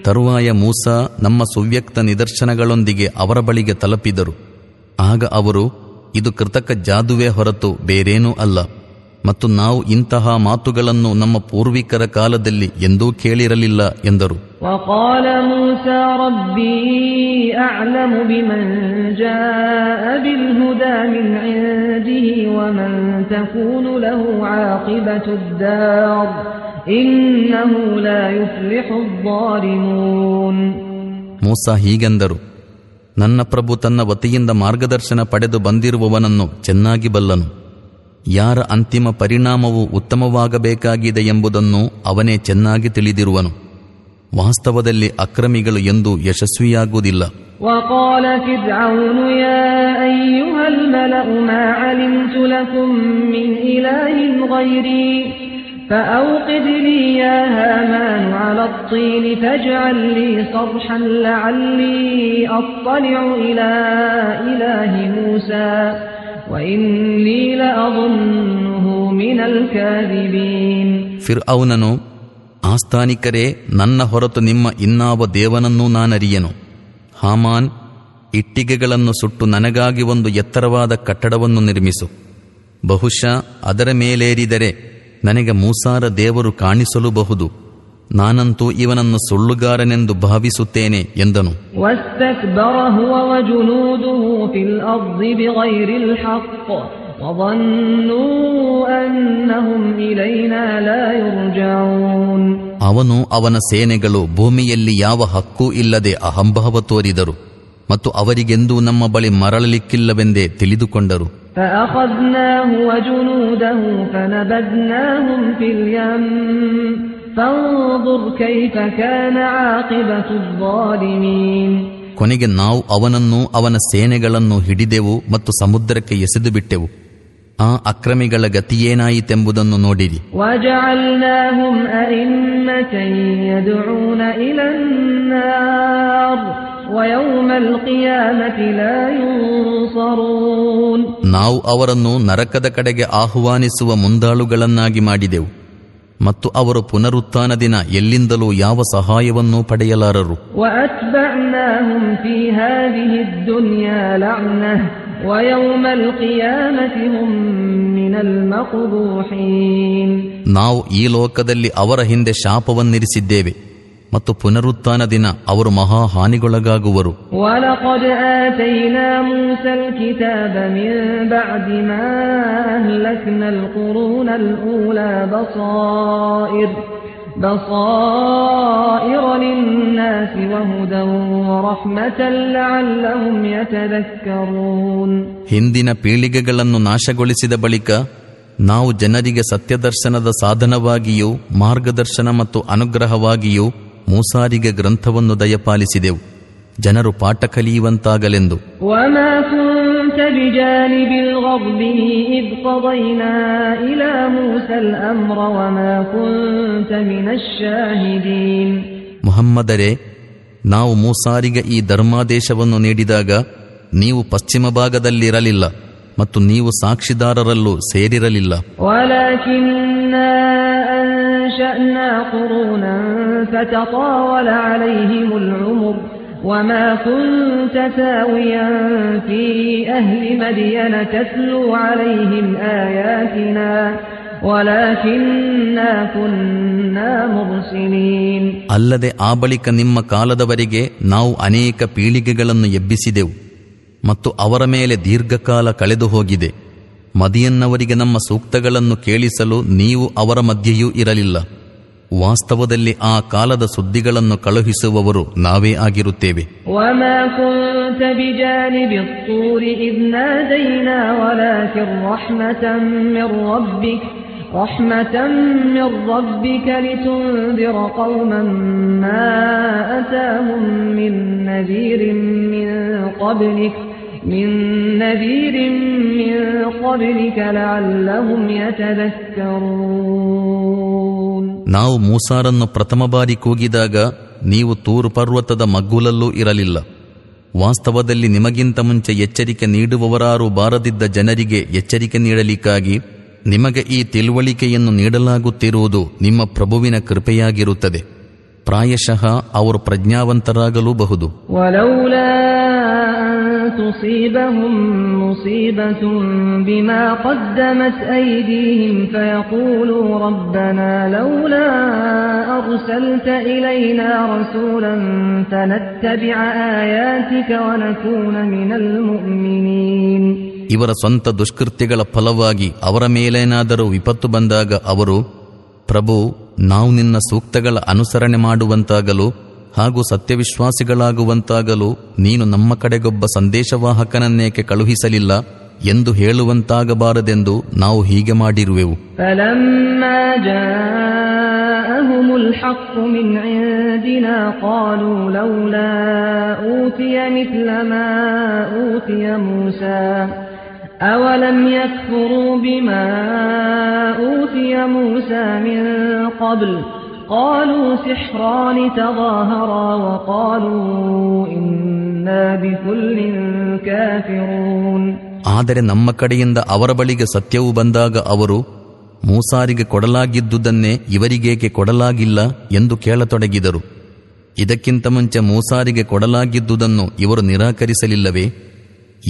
قالوا قالوا ما هذا إلا سحر مفترى وما سمعنا بهذا في آبائنا الأولين ತರುವಾಯ ಮೂಸ ನಮ್ಮ ಸುವ್ಯಕ್ತ ನಿದರ್ಶನಗಳೊಂದಿಗೆ ಅವರ ಬಳಿಗೆ ತಲುಪಿದರು ಆಗ ಅವರು ಇದು ಕೃತಕ ಜಾದುವೇ ಹೊರತು ಬೇರೇನೂ ಅಲ್ಲ ಮತ್ತು ನಾವು ಇಂತಹ ಮಾತುಗಳನ್ನು ನಮ್ಮ ಪೂರ್ವಿಕರ ಕಾಲದಲ್ಲಿ ಎಂದೂ ಕೇಳಿರಲಿಲ್ಲ ಎಂದರು وقال موسى ربي أعلم بمن جاء بالهدى من عنده ومن تكون له عاقبة الدار ಮೂಸ ಹೀಗೆಂದರು ನನ್ನ ಪ್ರಭು ತನ್ನ ವತಿಯಿಂದ ಮಾರ್ಗದರ್ಶನ ಪಡೆದು ಬಂದಿರುವವನನ್ನು ಚೆನ್ನಾಗಿ ಬಲ್ಲನು. ಯಾರ ಅಂತಿಮ ಪರಿಣಾಮವು ಉತ್ತಮವಾಗಬೇಕಾಗಿದೆ ಎಂಬುದನ್ನು ಅವನೇ ಚೆನ್ನಾಗಿ ತಿಳಿದಿರುವನು. ವಾಸ್ತವದಲ್ಲಿ ಅಕ್ರಮಿಗಳು ಎಂದು ಯಶಸ್ವಿಯಾಗುವುದಿಲ್ಲ. وقال فرعون يا أيها الملأ ما علمت لكم من إله غيري فأوقد لي يا هامان على الطين فاجعل لي صرحا لعلي أطلع إلى إله موسى وإني لأظنه من الكاذبين ಫಿರ್ ಅವನನು ಆಸ್ಥಾನಿಕರೇ ನನ್ನ ಹೊರತು ನಿಮ್ಮ ಇನ್ನಾವ ದೇವನನ್ನೂ ನಾನರಿಯನು ಹಾಮಾನ್ ಇಟ್ಟಿಗೆಗಳನ್ನು ಸುಟ್ಟು ನನಗಾಗಿ ಒಂದು ಎತ್ತರವಾದ ಕಟ್ಟಡವನ್ನು ನಿರ್ಮಿಸು ಬಹುಶಃ ಅದರ ಮೇಲೇರಿದರೆ ನನಗೆ ಮೂಸಾರ ದೇವರು ಕಾಣಿಸಲುಬಹುದು. ನಾನಂತೂ ಇವನನ್ನು ಸುಳ್ಳುಗಾರನೆಂದು ಭಾವಿಸುತ್ತೇನೆ ಎಂದನು. ಅವನು ಅವನ ಸೇನೆಗಳು ಭೂಮಿಯಲ್ಲಿ ಯಾವ ಹಕ್ಕೂ ಇಲ್ಲದೆ ಅಹಂಭಾವ ತೋರಿದರು. ಮತ್ತು ಅವರಿಗೆಂದೂ ನಮ್ಮ ಬಳಿ ಮರಳಲಿಕ್ಕಿಲ್ಲವೆಂದೇ ತಿಳಿದುಕೊಂಡರು فأخذناه وجنوده فنبذناهم في اليم فانظر كيف كان عاقبة الظالمين ಕೊನೆಗೆ ನಾವು ಅವನನ್ನು ಅವನ ಸೇನೆಗಳನ್ನು ಹಿಡಿದೆವು ಮತ್ತು ಸಮುದ್ರಕ್ಕೆ ಎಸೆದು ಬಿಟ್ಟೆವು ಆ ಅಕ್ರಮಿಗಳ ಗತಿಯೇನಾಯಿತೆಂಬುದನ್ನು ನೋಡಿರಿ وجعلناهم أئمة يدعون إلى النار ನಾವು ಅವರನ್ನು ನರಕದ ಕಡೆಗೆ ಆಹ್ವಾನಿಸುವ ಮುಂದಾಳುಗಳನ್ನಾಗಿ ಮಾಡಿದೆವು ಮತ್ತು ಅವರು ಪುನರುತ್ಥಾನ ದಿನ ಎಲ್ಲಿಂದಲೂ ಯಾವ ಸಹಾಯವನ್ನು ಪಡೆಯಲಾರರು. ನಾವು ಈ ಲೋಕದಲ್ಲಿ ಅವರ ಹಿಂದೆ ಶಾಪವನ್ನಿರಿಸಿದ್ದೇವೆ. ಮತ್ತು ಪುನರುತ್ಥಾನ ದಿನ ಅವರು ಮಹಾ ಹಾನಿಗೊಳಗಾಗುವರು. ಹಿಂದಿನ ಪೀಳಿಗೆಗಳನ್ನು ನಾಶಗೊಳಿಸಿದ ಬಳಿಕ ನಾವು ಜನರಿಗೆ ಸತ್ಯದರ್ಶನದ ಸಾಧನವಾಗಿಯೂ ಮಾರ್ಗದರ್ಶನ ಮತ್ತು ಅನುಗ್ರಹವಾಗಿಯೂ ಮೂಸಾರಿಗೆ ಗ್ರಂಥವನ್ನು ದಯಪಾಲಿಸಿದೆವು. ಜನರು ಪಾಠ ಕಲಿಯುವಂತಾಗಲೆಂದು. ಮೊಹಮ್ಮದರೇ ನಾವು ಮೂಸಾರಿಗೆ ಈ ಧರ್ಮಾದೇಶವನ್ನು ನೀಡಿದಾಗ ನೀವು ಪಶ್ಚಿಮ ಭಾಗದಲ್ಲಿರಲಿಲ್ಲ ಮತ್ತು ನೀವು ಸಾಕ್ಷಿದಾರರಲ್ಲೂ ಸೇರಿರಲಿಲ್ಲ. أنشأنا قرونا فتطاول عليهم العمر وما كنت ساويا في أهل مدين تتلو عليهم آياتنا ولكننا كنا مرسلين ಅಲ್ಲದೆ ಆ ಬಳಿಕ ನಿಮ್ಮ ಕಾಲದವರೆಗೆ ನಾವು ಅನೇಕ ಪೀಳಿಗೆಗಳನ್ನು ಎಬ್ಬಿಸಿದೆವು ಮತ್ತು ಅವರ ಮೇಲೆ ದೀರ್ಘಕಾಲ ಕಳೆದು ಹೋಗಿದೆ ಮದಿಯನ್ನವರಿಗೆ ನಮ್ಮ ಸೂಕ್ತಗಳನ್ನು ಕೇಳಿಸಲು ನೀವು ಅವರ ಮಧ್ಯೆಯೂ ಇರಲಿಲ್ಲ. ವಾಸ್ತವದಲ್ಲಿ ಆ ಕಾಲದ ಸುದ್ದಿಗಳನ್ನು ಕಳುಹಿಸುವವರು ನಾವೇ ಆಗಿರುತ್ತೇವೆ. ಒಮ್ಮೆ كنت بجانب الطور إذ نادينا ولكن رحمة من ربك رحمة من ربك لتنذر قوما ما أتاهم من نذير من قبلك من نذير من قبلك لعلهم يتذكرون ನಾವು ಮೂಸಾರನ್ನು ಪ್ರಥಮ ಬಾರಿ ಕೂಗಿದಾಗ ನೀವು ತೂರು ಪರ್ವತದ ಮಗ್ಗುಲಲ್ಲೂ ಇರಲಿಲ್ಲ ವಾಸ್ತವದಲ್ಲಿ ನಿಮಗಿಂತ ಮುಂಚೆ ಎಚ್ಚರಿಕೆ ನೀಡುವವರಾರು ಬಾರದಿದ್ದ ಜನರಿಗೆ ಎಚ್ಚರಿಕೆ ನೀಡಲಿಕ್ಕಾಗಿ ನಿಮಗೆ ಈ ತಿಳುವಳಿಕೆಯನ್ನು ನೀಡಲಾಗುತ್ತಿರುವುದು ನಿಮ್ಮ ಪ್ರಭುವಿನ ಕೃಪೆಯಾಗಿರುತ್ತದೆ ಪ್ರಾಯಶಃ ಅವರು ಪ್ರಜ್ಞಾವಂತರಾಗಲೂಬಹುದು ولولا أن تصيبهم مصيبة بما قدمت أيديهم فيقولوا ربنا لولا أرسلت إلينا رسولا فنتبع آياتك ونكون من المؤمنين ಇವರ ಸ್ವಂತ ದುಷ್ಕೃತ್ಯಗಳ ಫಲವಾಗಿ ಅವರ ಮೇಲೇನಾದರೂ ವಿಪತ್ತು ಬಂದಾಗ ಅವರು ಪ್ರಭು ನಾವು ನಿನ್ನ ಸೂಕ್ತಗಳ ಅನುಸರಣೆ ಮಾಡುವಂತಾಗಲು ಹಾಗೂ ಸತ್ಯವಿಶ್ವಾಸಿಗಳಾಗುವಂತಾಗಲು ನೀನು ನಮ್ಮ ಕಡೆಗೊಬ್ಬ ಸಂದೇಶವಾಹಕನನ್ನೇಕೆ ಕಳುಹಿಸಲಿಲ್ಲ ಎಂದು ಹೇಳುವಂತಾಗಬಾರದೆಂದು ನಾವು ಹೀಗೆ ಮಾಡಿರುವೆವು فلما جاءهم الحق من عندنا قالوا لولا أوتي مثل ما أوتي موسى أولم يكفروا بما أوتي موسى من قبل قالوا سحران تظاهرا وقالوا إنا بكل كافرون ಆದರೆ ನಮ್ಮ ಕಡೆಯಿಂದ ಅವರ ಬಳಿಗೆ ಸತ್ಯವು ಬಂದಾಗ ಅವರು ಮೂಸಾರಿಗೆ ಕೊಡಲಾಗಿದ್ದುದನ್ನೇ ಇವರಿಗೇಕೆ ಕೊಡಲಾಗಿಲ್ಲ ಎಂದು ಕೇಳತೊಡಗಿದರು ಇದಕ್ಕಿಂತ ಮುಂಚೆ ಮೂಸಾರಿಗೆ ಕೊಡಲಾಗಿದ್ದುದನ್ನು ಇವರು ನಿರಾಕರಿಸಲಿಲ್ಲವೇ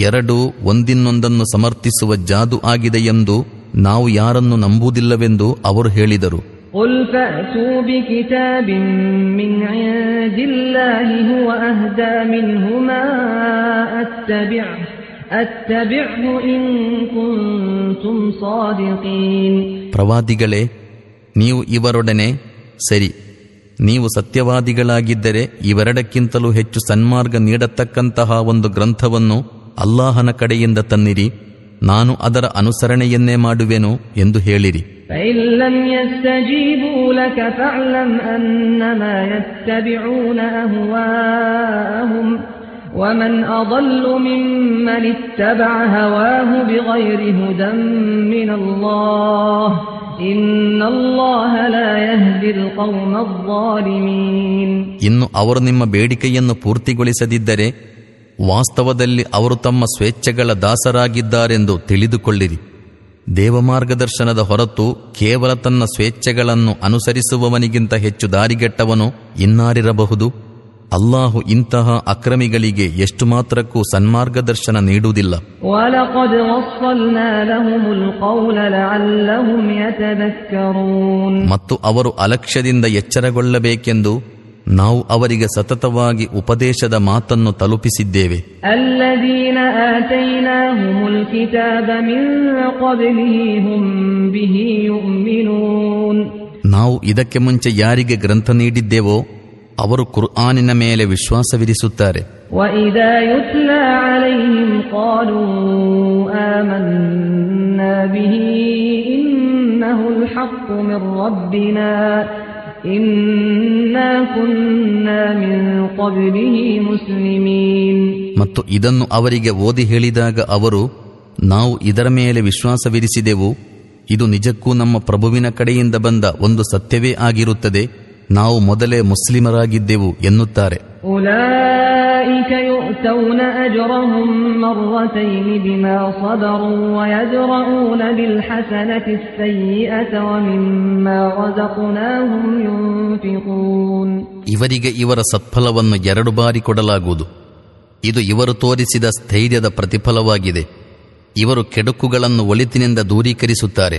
ಎರಡೂ ಒಂದಿನ್ನೊಂದನ್ನು ಸಮರ್ಥಿಸುವ ಜಾದು ಆಗಿದೆ ಎಂದು ನಾವು ಯಾರನ್ನು ನಂಬುವುದಿಲ್ಲವೆಂದು ಅವರು ಹೇಳಿದರು قل فأتوا بكتاب من عند الله هو أهدى منهما أتبعه أتبعه إن كنتم صادقين ಪ್ರವಾದಿಗಳೇ ನೀವು ಇವರೊಡನೆ ಸರಿ ನೀವು ಸತ್ಯವಾದಿಗಳಾಗಿದ್ದರೆ ಇವೆರಡಕ್ಕಿಂತಲೂ ಹೆಚ್ಚು ಸನ್ಮಾರ್ಗ ನೀಡತಕ್ಕಂತಹ ಒಂದು ಗ್ರಂಥವನ್ನು ಅಲ್ಲಾಹನ ಕಡೆಯಿಂದ ತನ್ನಿರಿ ನಾನು ಅದರ ಅನುಸರಣೆಯನ್ನೇ ಮಾಡುವೆನು ಎಂದು ಹೇಳಿರಿ فإن لم يستجيبوا لك فاعلم أنما يتبعون أهواءهم ومن أضل ممن اتبع هواه بغير هدى من الله إن الله لا يهدي القوم الظالمين ಇನ್ನು ಅವರು ನಿಮ್ಮ ಬೇಡಿಕೆಯನ್ನು ಪೂರ್ತಿಗೊಳಿಸದಿದ್ದರೆ ವಾಸ್ತವದಲ್ಲಿ ಅವರು ತಮ್ಮ ಸ್ವೇಚ್ಛೆಗಳ ದಾಸರಾಗಿದ್ದಾರೆಂದು ತಿಳಿದುಕೊಳ್ಳಿರಿ ದೇವಮಾರ್ಗದರ್ಶನದ ಹೊರತು ಕೇವಲ ತನ್ನ ಸ್ವೇಚ್ಛೆಗಳನ್ನು ಅನುಸರಿಸುವವನಿಗಿಂತ ಹೆಚ್ಚು ದಾರಿಗೆಟ್ಟವನು ಇನ್ನಾರಿರಬಹುದು? ಅಲ್ಲಾಹು ಇಂತಹ ಅಕ್ರಮಿಗಳಿಗೆ ಎಷ್ಟು ಮಾತ್ರಕ್ಕೂ ಸನ್ಮಾರ್ಗದರ್ಶನ ನೀಡುವುದಿಲ್ಲ. ಮತ್ತು ಅವರು ಅಲಕ್ಷ್ಯದಿಂದ ಎಚ್ಚರಗೊಳ್ಳಬೇಕೆಂದು ನಾವು ಅವರಿಗೆ ಸತತವಾಗಿ ಉಪದೇಶದ ಮಾತನ್ನು ತಲುಪಿಸಿದ್ದೇವೆ. ನಾವು ಇದಕ್ಕೆ ಮುಂಚೆ ಯಾರಿಗೆ ಗ್ರಂಥ ನೀಡಿದ್ದೇವೋ ಅವರು ಕುರ್ಆನಿನ ಮೇಲೆ ವಿಶ್ವಾಸವಿರಿಸುತ್ತಾರೆ. ಆಮನ್ನಾ ಬಿಹಿ ಮತ್ತು ಇದನ್ನು ಅವರಿಗೆ ಓದಿ ಹೇಳಿದಾಗ ಅವರು, ನಾವು ಇದರ ಮೇಲೆ ವಿಶ್ವಾಸವಿರಿಸಿದೆವು, ಇದು ನಿಜಕ್ಕೂ ನಮ್ಮ ಪ್ರಭುವಿನ ಕಡೆಯಿಂದ ಬಂದ ಒಂದು ಸತ್ಯವೇ ಆಗಿರುತ್ತದೆ, ನಾವು ಮೊದಲೇ ಮುಸ್ಲಿಮರಾಗಿದ್ದೆವು ಎನ್ನುತ್ತಾರೆ. أولئك يؤتون أجرهم مرتين بما صبروا ويدرؤون بالحسنة السيئة ومما رزقناهم ينفقون ಇವರಿಗೆ ಇವರ ಸತ್ಫಲವನ್ನು ಎರಡು ಬಾರಿ ಕೊಡಲಾಗುವುದು ಇದು ಇವರು ತೋರಿಸಿದ ಸ್ಥೈರ್ಯದ ಪ್ರತಿಫಲವಾಗಿದೆ ಇವರು ಕೆಡುಕುಗಳನ್ನು ಒಳಿತಿನಿಂದ ದೂರೀಕರಿಸುತ್ತಾರೆ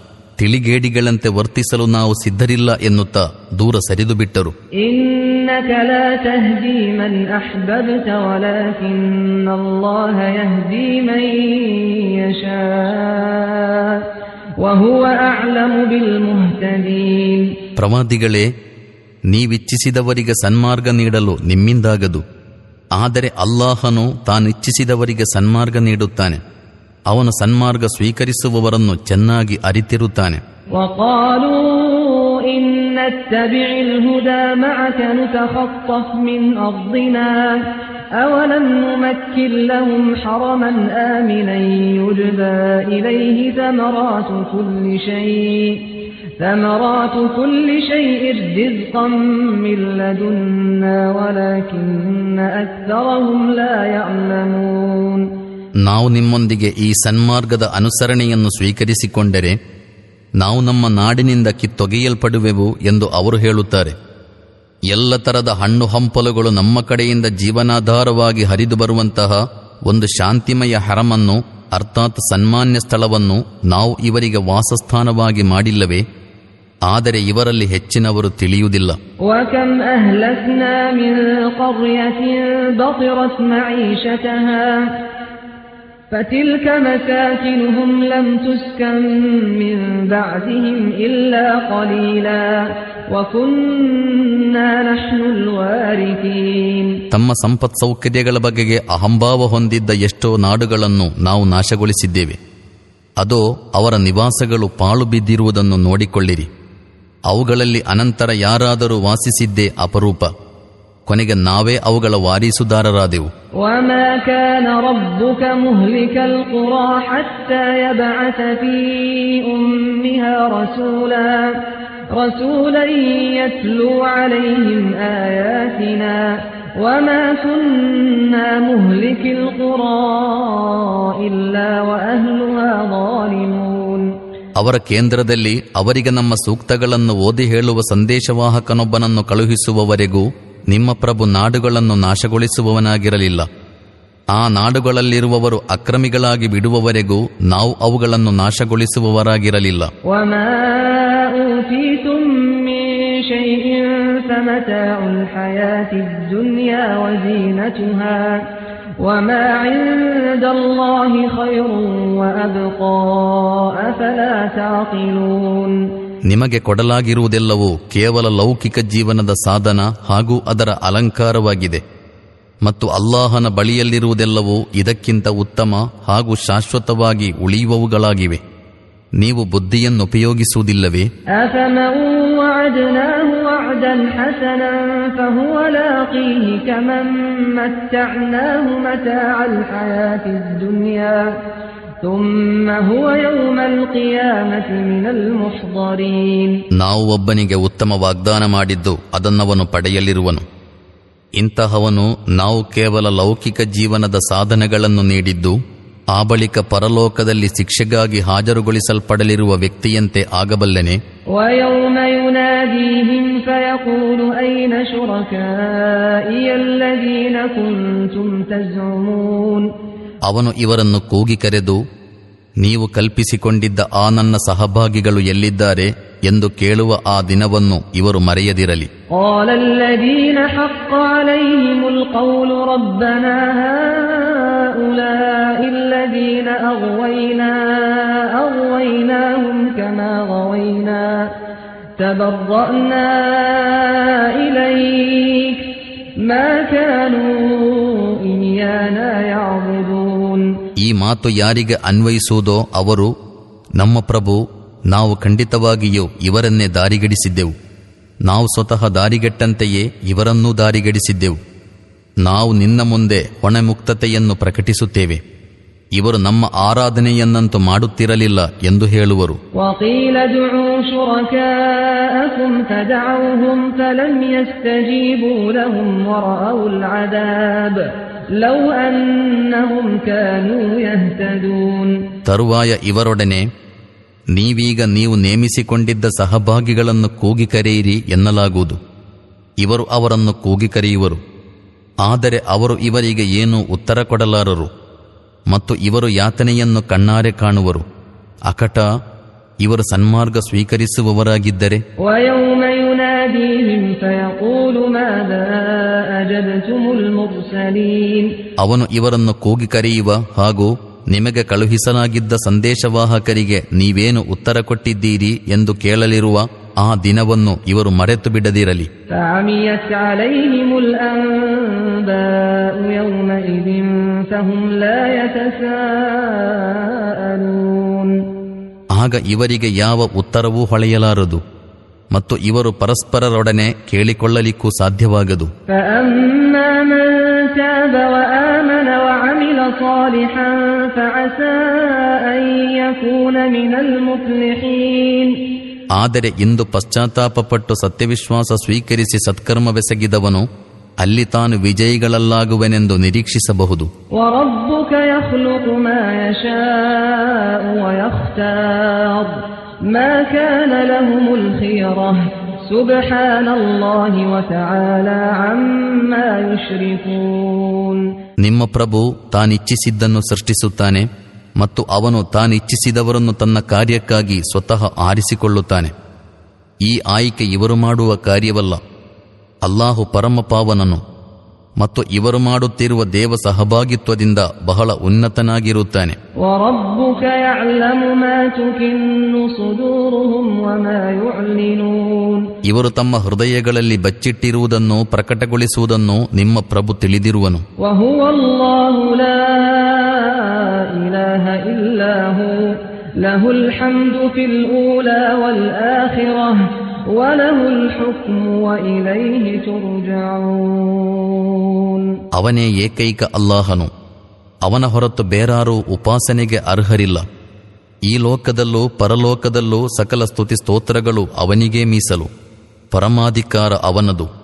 ತಿಳಿಗೇಡಿಗಳಂತೆ ವರ್ತಿಸಲು ನಾವು ಸಿದ್ಧರಿಲ್ಲ ಎನ್ನುತ್ತಾ ದೂರ ಸರಿದು ಬಿಟ್ಟರು. ಪ್ರವಾದಿಗಳೇ ನೀವಿಚ್ಛಿಸಿದವರಿಗೆ ಸನ್ಮಾರ್ಗ ನೀಡಲು ನಿಮ್ಮಿಂದಾಗದು. ಆದರೆ ಅಲ್ಲಾಹನು ತಾನಿಚ್ಛಿಸಿದವರಿಗೆ ಸನ್ಮಾರ್ಗ ನೀಡುತ್ತಾನೆ. ಅವನು ಸನ್ಮಾರ್ಗ ಸ್ವೀಕರಿಸುವವರನ್ನು ಚೆನ್ನಾಗಿ ಅರಿತಿರುತ್ತಾನೆ وقالوا إن نتبع الهدى معك نتخطف من أرضنا أولم نمكن لهم حرما آمنا يجبى إليه ثمرات كل شيء ثمرات كل شيء رزقا من لدنا ولكن أكثرهم لا يعلمون ನಾವು ನಿಮ್ಮೊಂದಿಗೆ ಈ ಸನ್ಮಾರ್ಗದ ಅನುಸರಣೆಯನ್ನು ಸ್ವೀಕರಿಸಿಕೊಂಡರೆ ನಾವು ನಮ್ಮ ನಾಡಿನಿಂದ ಕಿತ್ತೊಗೆಯಲ್ಪಡುವೆವು ಎಂದು ಅವರು ಹೇಳುತ್ತಾರೆ. ಎಲ್ಲ ತರದ ಹಣ್ಣು ಹಂಪಲುಗಳು ನಮ್ಮ ಕಡೆಯಿಂದ ಜೀವನಾಧಾರವಾಗಿ ಹರಿದು ಬರುವಂತಹ ಒಂದು ಶಾಂತಿಮಯ ಹರಮನ್ನು, ಅರ್ಥಾತ್ ಸನ್ಮಾನ್ಯ ಸ್ಥಳವನ್ನು ನಾವು ಇವರಿಗೆ ವಾಸಸ್ಥಾನವಾಗಿ ಮಾಡಿಲ್ಲವೇ? ಆದರೆ ಇವರಲ್ಲಿ ಹೆಚ್ಚಿನವರು ತಿಳಿಯುವುದಿಲ್ಲ. فتلك مساكنهم لم تسكن من بعدهم إلا قليلا وكنا نحن الوارثين ತಮ್ಮ ಸಂಪತ್ ಸೌಕರ್ಯಗಳ ಬಗೆಗೆ ಅಹಂಭಾವ ಹೊಂದಿದ್ದ ಎಷ್ಟೋ ನಾಡುಗಳನ್ನು ನಾವು ನಾಶಗೊಳಿಸಿದ್ದೇವೆ ಅದೋ ಅವರ ನಿವಾಸಗಳು ಪಾಳು ಬಿದ್ದಿರುವುದನ್ನು ನೋಡಿಕೊಳ್ಳಿರಿ ಅವುಗಳಲ್ಲಿ ಅನಂತರ ಯಾರಾದರೂ ವಾಸಿಸಿದ್ದೇ ಅಪರೂಪ ಕೊನೆಗೆ ನಾವೇ ಅವುಗಳ ವಾರಿಸುದಾರರಾದೆವು. ಅವರ ಕೇಂದ್ರದಲ್ಲಿ ಅವರಿಗೆ ನಮ್ಮ ಸೂಕ್ತಗಳನ್ನು ಓದಿ ಹೇಳುವ ಸಂದೇಶವಾಹಕನೊಬ್ಬನನ್ನು ಕಳುಹಿಸುವವರೆಗೂ ನಿಮ್ಮ ಪ್ರಭು ನಾಡುಗಳನ್ನು ನಾಶಗೊಳಿಸುವವನಾಗಿರಲಿಲ್ಲ. ಆ ನಾಡುಗಳಲ್ಲಿರುವವರು ಅಕ್ರಮಿಗಳಾಗಿ ಬಿಡುವವರೆಗೂ ನಾವು ಅವುಗಳನ್ನು ನಾಶಗೊಳಿಸುವವರಾಗಿರಲಿಲ್ಲ. ನಿಮಗೆ ಕೊಡಲಾಗಿರುವುದೆಲ್ಲವೂ ಕೇವಲ ಲೌಕಿಕ ಜೀವನದ ಸಾಧನ ಹಾಗೂ ಅದರ ಅಲಂಕಾರವಾಗಿದೆ. ಮತ್ತು ಅಲ್ಲಾಹನ ಬಳಿಯಲ್ಲಿರುವುದೆಲ್ಲವೂ ಇದಕ್ಕಿಂತ ಉತ್ತಮ ಹಾಗೂ ಶಾಶ್ವತವಾಗಿ ಉಳಿಯುವವುಗಳಾಗಿವೆ. ನೀವು ಬುದ್ಧಿಯನ್ನು ಉಪಯೋಗಿಸುವುದಿಲ್ಲವೇ ನಾವು ಒಬ್ಬನಿಗೆ ಉತ್ತಮ ವಾಗ್ದಾನ ಮಾಡಿದ್ದು ಅದನ್ನವನು ಪಡೆಯಲಿರುವನು. ಇಂತಹವನು ನಾವು ಕೇವಲ ಲೌಕಿಕ ಜೀವನದ ಸಾಧನೆಗಳನ್ನು ನೀಡಿದ್ದು ಆ ಬಳಿಕ ಪರಲೋಕದಲ್ಲಿ ಶಿಕ್ಷೆಗಾಗಿ ಹಾಜರುಗೊಳಿಸಲ್ಪಡಲಿರುವ ವ್ಯಕ್ತಿಯಂತೆ ಆಗಬಲ್ಲನೆ. ويوم يناديهم فيقول أين شركائي الذين كنتم تزعمون ಅವನು ಇವರನ್ನು ಕೂಗಿ ಕರೆದು ನೀವು ಕಲ್ಪಿಸಿಕೊಂಡಿದ್ದ ಆ ನನ್ನ ಸಹಭಾಗಿಗಳು ಎಲ್ಲಿದ್ದಾರೆ ಎಂದು ಕೇಳುವ ಆ ದಿನವನ್ನು ಇವರು ಮರೆಯದಿರಲಿ قال الذين حق عليهم القول ربنا هؤلاء الذين أغوينا أغويناهم كما غوينا تبرأنا إليك ما كانوا إيانا يعبدون ಈ ಮಾತು ಯಾರಿಗೆ ಅನ್ವಯಿಸುವುದೋ ಅವರು, ನಮ್ಮ ಪ್ರಭು, ನಾವು ಖಂಡಿತವಾಗಿಯೂ ಇವರನ್ನೇ ದಾರಿಗಡಿಸಿದ್ದೆವು. ನಾವು ಸ್ವತಃ ದಾರಿಗೆಟ್ಟಂತೆಯೇ ಇವರನ್ನೂ ದಾರಿಗಡಿಸಿದ್ದೆವು. ನಾವು ನಿನ್ನ ಮುಂದೆ ಹೊಣೆಮುಕ್ತತೆಯನ್ನು ಪ್ರಕಟಿಸುತ್ತೇವೆ. ಇವರು ನಮ್ಮ ಆರಾಧನೆಯನ್ನಂತೂ ಮಾಡುತ್ತಿರಲಿಲ್ಲ ಎಂದು ಹೇಳುವರು. ತರುವಾಯ ಇವರೊಡನೆ ನೀವೀಗ ನೀವು ನೇಮಿಸಿಕೊಂಡಿದ್ದ ಸಹಭಾಗಿಗಳನ್ನು ಕೂಗಿ ಕರೆಯಿರಿ ಎನ್ನಲಾಗುವುದು. ಇವರು ಅವರನ್ನು ಕೂಗಿ ಕರೆಯುವರು. ಆದರೆ ಅವರು ಇವರಿಗೆ ಏನೂ ಉತ್ತರ ಕೊಡಲಾರರು. ಮತ್ತು ಇವರು ಯಾತನೆಯನ್ನು ಕಣ್ಣಾರೆ ಕಾಣುವರು. ಅಕಟ ಇವರು ಸನ್ಮಾರ್ಗ ಸ್ವೀಕರಿಸುವವರಾಗಿದ್ದರೆ ಅವನು ಇವರನ್ನು ಕೂಗಿ ಕರೆಯುವ ಹಾಗೂ ನಿಮಗೆ ಕಳುಹಿಸಲಾಗಿದ್ದ ಸಂದೇಶವಾಹಕರಿಗೆ ನೀವೇನು ಉತ್ತರ ಕೊಟ್ಟಿದ್ದೀರಿ ಎಂದು ಕೇಳಲಿರುವ ಆ ದಿನವನ್ನು ಇವರು ಮರೆತು ಬಿಡದಿರಲಿ. ಆಗ ಇವರಿಗೆ ಯಾವ ಉತ್ತರವೂ ಹೊಳೆಯಲಾರದು. ಮತ್ತು ಇವರು ಪರಸ್ಪರರೊಡನೆ ಕೇಳಿಕೊಳ್ಳಲಿಕ್ಕೂ ಸಾಧ್ಯವಾಗದು. ಆದರೆ ಇಂದು ಪಶ್ಚಾತ್ತಾಪಪಟ್ಟು ಸತ್ಯವಿಶ್ವಾಸ ಸ್ವೀಕರಿಸಿ ಸತ್ಕರ್ಮವೆಸಗಿದವನು ಅಲ್ಲಿ ತಾನು ವಿಜಯಿಗಳಲ್ಲಾಗುವೆನೆಂದು ನಿರೀಕ್ಷಿಸಬಹುದು. ما يشاء ويختار ما كان لهم الخيرة سبحان الله وتعالى عما يشركون ನಿಮ್ಮ ಪ್ರಭು ತಾನಿಚ್ಛಿಸಿದ್ದನ್ನು ಸೃಷ್ಟಿಸುತ್ತಾನೆ ಮತ್ತು ಅವನು ತಾನಿಚ್ಛಿಸಿದವರನ್ನು ತನ್ನ ಕಾರ್ಯಕ್ಕಾಗಿ ಸ್ವತಃ ಆರಿಸಿಕೊಳ್ಳುತ್ತಾನೆ ಈ ಆಯ್ಕೆ ಇವರು ಮಾಡುವ ಕಾರ್ಯವಲ್ಲ ಅಲ್ಲಾಹು ಪರಮಪಾವನನು ಮತ್ತು ಇವರು ಮಾಡುತ್ತಿರುವ ದೇವ ಸಹಭಾಗಿತ್ವದಿಂದ ಬಹಳ ಉನ್ನತನಾಗಿರುತ್ತಾನೆ. ಇವರು ತಮ್ಮ ಹೃದಯಗಳಲ್ಲಿ ಬಚ್ಚಿಟ್ಟಿರುವುದನ್ನು ಪ್ರಕಟಗೊಳಿಸುವುದನ್ನು ನಿಮ್ಮ ಪ್ರಭು ತಿಳಿದಿರುವನು. ಲಹುಲ್ ಅವನೇ ಏಕೈಕ ಅಲ್ಲಾಹನು. ಅವನ ಹೊರತು ಬೇರಾರು ಉಪಾಸನೆಗೆ ಅರ್ಹರಿಲ್ಲ. ಈ ಲೋಕದಲ್ಲೂ ಪರಲೋಕದಲ್ಲೂ ಸಕಲ ಸ್ತುತಿ ಸ್ತೋತ್ರಗಳು ಅವನಿಗೇ ಮೀಸಲು. ಪರಮಾಧಿಕಾರ ಅವನದು.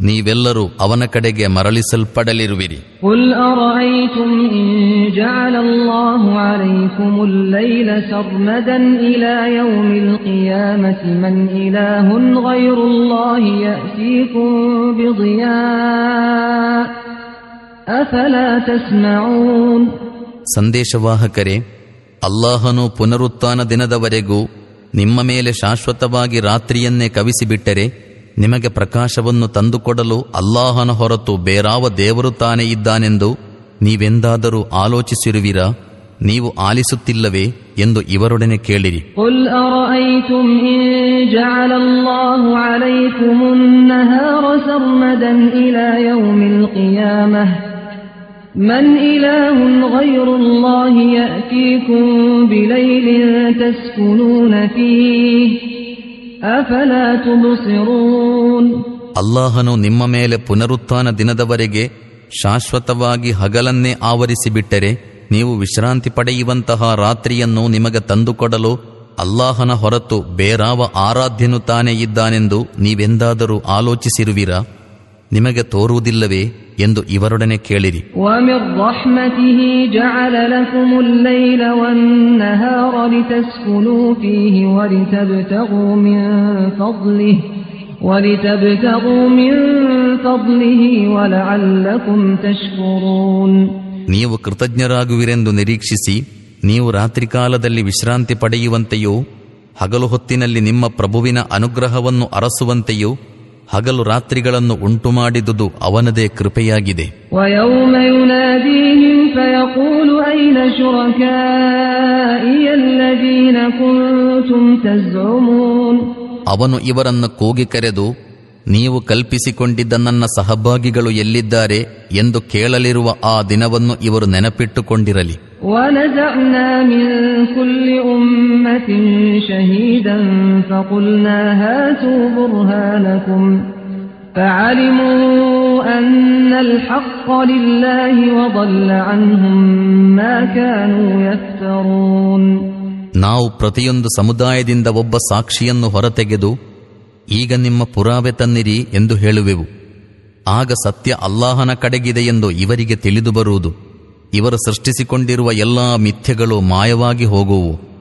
ನೀವೆಲ್ಲರೂ ಅವನ ಕಡೆಗೆ ಮರಳಿಸಲ್ಪಡಲಿರುವಿರಿ. ಸಂದೇಶವಾಹಕರೇ ಅಲ್ಲಾಹನು ಪುನರುತ್ಥಾನ ದಿನದವರೆಗೂ ನಿಮ್ಮ ಮೇಲೆ ಶಾಶ್ವತವಾಗಿ ರಾತ್ರಿಯನ್ನೇ ಕವಿಸಿಬಿಟ್ಟರೆ ನಿಮಗೆ ಪ್ರಕಾಶವನ್ನು ತಂದುಕೊಡಲು ಅಲ್ಲಾಹನ ಹೊರತು ಬೇರಾವ ದೇವರು ತಾನೇ ಇದ್ದಾನೆಂದು ನೀವೆಂದಾದರೂ ಆಲೋಚಿಸಿರುವಿರಾ? ನೀವು ಆಲಿಸುತ್ತಿಲ್ಲವೇ ಎಂದು ಇವರೊಡನೆ ಕೇಳಿರಿ. ಅಲ್ಲಾಹನು ನಿಮ್ಮ ಮೇಲೆ ಪುನರುತ್ಥಾನ ದಿನದವರೆಗೆ ಶಾಶ್ವತವಾಗಿ ಹಗಲನ್ನೇ ಆವರಿಸಿಬಿಟ್ಟರೆ ನೀವು ವಿಶ್ರಾಂತಿ ಪಡೆಯುವಂತಹ ರಾತ್ರಿಯನ್ನು ನಿಮಗೆ ತಂದುಕೊಡಲು ಅಲ್ಲಾಹನ ಹೊರತು ಬೇರಾವ ಆರಾಧ್ಯನು ತಾನೇ ಇದ್ದಾನೆಂದು ನೀವೆಂದಾದರೂ ಆಲೋಚಿಸಿರುವಿರಾ? ನಿಮಗೆ ತೋರುವುದಿಲ್ಲವೇ? ಎಂದು ಇವರೊಡನೆ ಕೇಳಿರಿ. ನೀವು ಕೃತಜ್ಞರಾಗುವಿರೆಂದು ನಿರೀಕ್ಷಿಸಿ ನೀವು ರಾತ್ರಿ ಕಾಲದಲ್ಲಿ ವಿಶ್ರಾಂತಿ ಪಡೆಯುವಂತೆಯೋ ಹಗಲು ಹೊತ್ತಿನಲ್ಲಿ ನಿಮ್ಮ ಪ್ರಭುವಿನ ಅನುಗ್ರಹವನ್ನು ಅರಸುವಂತೆಯೋ ಹಗಲು ರಾತ್ರಿಗಳನ್ನು ಉಂಟು ಮಾಡಿದುದು ಅವನದೇ ಕೃಪೆಯಾಗಿದೆ. ಅವನು ಇವರನ್ನು ಕೂಗಿ ಕರೆದು ನೀವು ಕಲ್ಪಿಸಿಕೊಂಡಿದ್ದ ನನ್ನ ಸಹಭಾಗಿಗಳು ಎಲ್ಲಿದ್ದಾರೆ ಎಂದು ಕೇಳಲಿರುವ ಆ ದಿನವನ್ನು ಇವರು ನೆನಪಿಟ್ಟುಕೊಂಡಿರಲಿ. ನಾವು ಪ್ರತಿಯೊಂದು ಸಮುದಾಯದಿಂದ ಒಬ್ಬ ಸಾಕ್ಷಿಯನ್ನು ಹೊರತೆಗೆದು ಈಗ ನಿಮ್ಮ ಪುರಾವೆ ತನ್ನಿರಿ ಎಂದು ಹೇಳುವೆವು. ಆಗ ಸತ್ಯ ಅಲ್ಲಾಹನ ಕಡೆಗಿದೆ ಎಂದು ಇವರಿಗೆ ತಿಳಿದು ಬರುವುದು. ಇವರು ಸೃಷ್ಟಿಸಿಕೊಂಡಿರುವ ಎಲ್ಲಾ ಮಿಥ್ಯಗಳು ಮಾಯವಾಗಿ ಹೋಗುವು.